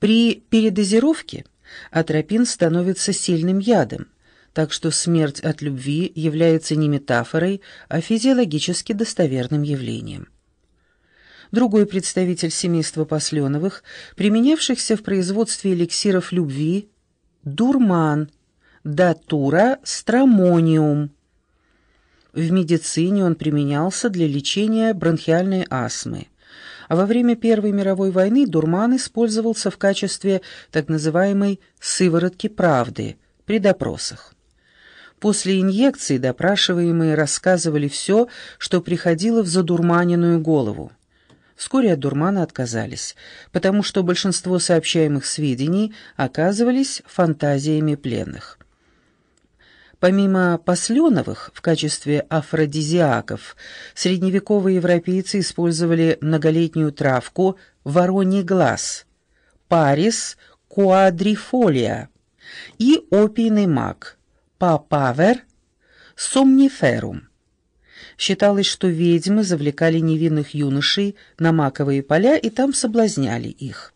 При передозировке атропин становится сильным ядом, так что смерть от любви является не метафорой, а физиологически достоверным явлением. Другой представитель семейства посленовых, применявшихся в производстве эликсиров любви, дурман, датура стромониум. В медицине он применялся для лечения бронхиальной астмы во время Первой мировой войны дурман использовался в качестве так называемой «сыворотки правды» при допросах. После инъекции допрашиваемые рассказывали все, что приходило в задурманенную голову. Вскоре от дурмана отказались, потому что большинство сообщаемых сведений оказывались фантазиями пленных. Помимо посленовых в качестве афродизиаков, средневековые европейцы использовали многолетнюю травку вороний глаз, парис куадрифолия и опийный мак, папавер сомниферум. Считалось, что ведьмы завлекали невинных юношей на маковые поля и там соблазняли их.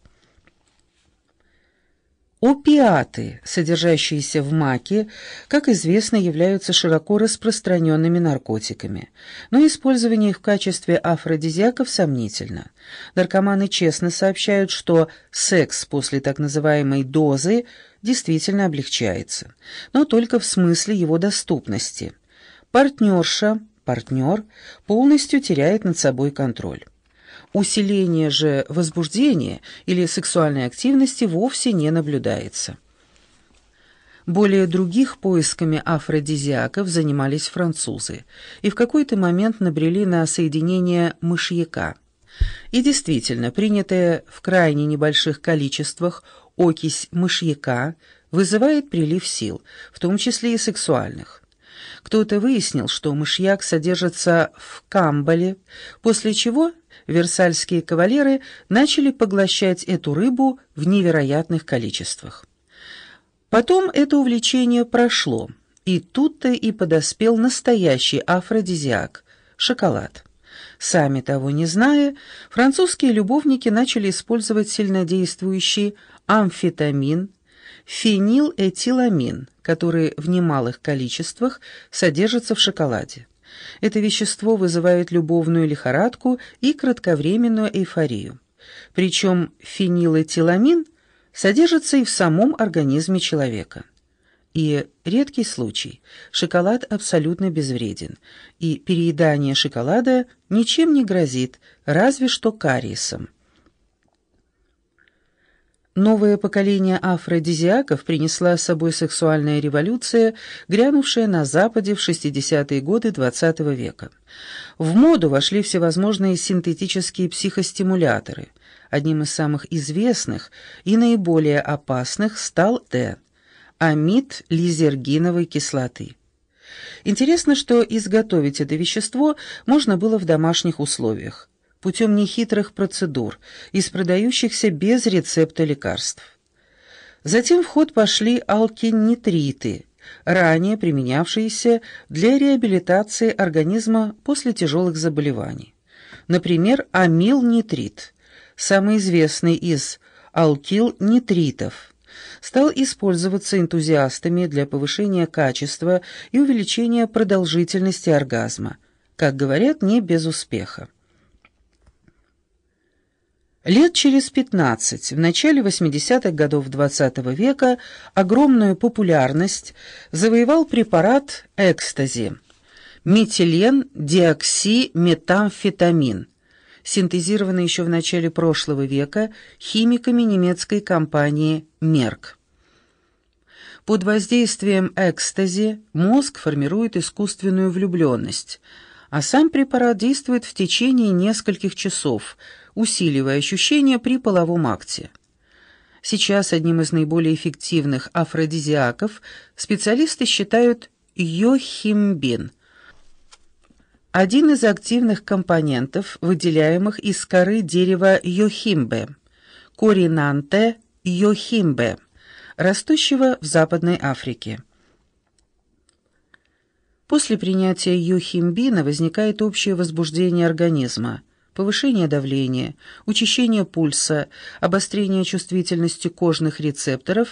Опиаты, содержащиеся в маке, как известно, являются широко распространенными наркотиками, но использование их в качестве афродизиаков сомнительно. Наркоманы честно сообщают, что секс после так называемой дозы действительно облегчается, но только в смысле его доступности. Партнерша, партнер полностью теряет над собой контроль. Усиление же возбуждения или сексуальной активности вовсе не наблюдается. Более других поисками афродизиаков занимались французы и в какой-то момент набрели на соединение мышьяка. И действительно, принятая в крайне небольших количествах окись мышьяка вызывает прилив сил, в том числе и сексуальных. Кто-то выяснил, что мышьяк содержится в камбале, после чего версальские кавалеры начали поглощать эту рыбу в невероятных количествах. Потом это увлечение прошло, и тут-то и подоспел настоящий афродизиак – шоколад. Сами того не зная, французские любовники начали использовать сильнодействующий амфетамин, фенилэтиламин, который в немалых количествах содержится в шоколаде. Это вещество вызывает любовную лихорадку и кратковременную эйфорию. Причем фенилэтиламин содержится и в самом организме человека. И редкий случай – шоколад абсолютно безвреден, и переедание шоколада ничем не грозит, разве что кариесом. Новое поколение афродизиаков принесла с собой сексуальная революция, грянувшая на Западе в 60-е годы XX -го века. В моду вошли всевозможные синтетические психостимуляторы. Одним из самых известных и наиболее опасных стал Т – амид лизергиновой кислоты. Интересно, что изготовить это вещество можно было в домашних условиях путем нехитрых процедур, из продающихся без рецепта лекарств. Затем в ход пошли алкинитриты, ранее применявшиеся для реабилитации организма после тяжелых заболеваний. Например, амилнитрит, самый известный из алкилнитритов, стал использоваться энтузиастами для повышения качества и увеличения продолжительности оргазма, как говорят, не без успеха. Лет через 15, в начале 80-х годов XX века, огромную популярность завоевал препарат экстази – метилен диоксиметамфетамин, синтезированный еще в начале прошлого века химиками немецкой компании «Мерк». Под воздействием экстази мозг формирует искусственную влюбленность, а сам препарат действует в течение нескольких часов – усиливая ощущения при половом акте. Сейчас одним из наиболее эффективных афродизиаков специалисты считают йохимбин, один из активных компонентов, выделяемых из коры дерева йохимбе, коринанте йохимбе, растущего в Западной Африке. После принятия йохимбина возникает общее возбуждение организма – повышение давления, учащение пульса, обострение чувствительности кожных рецепторов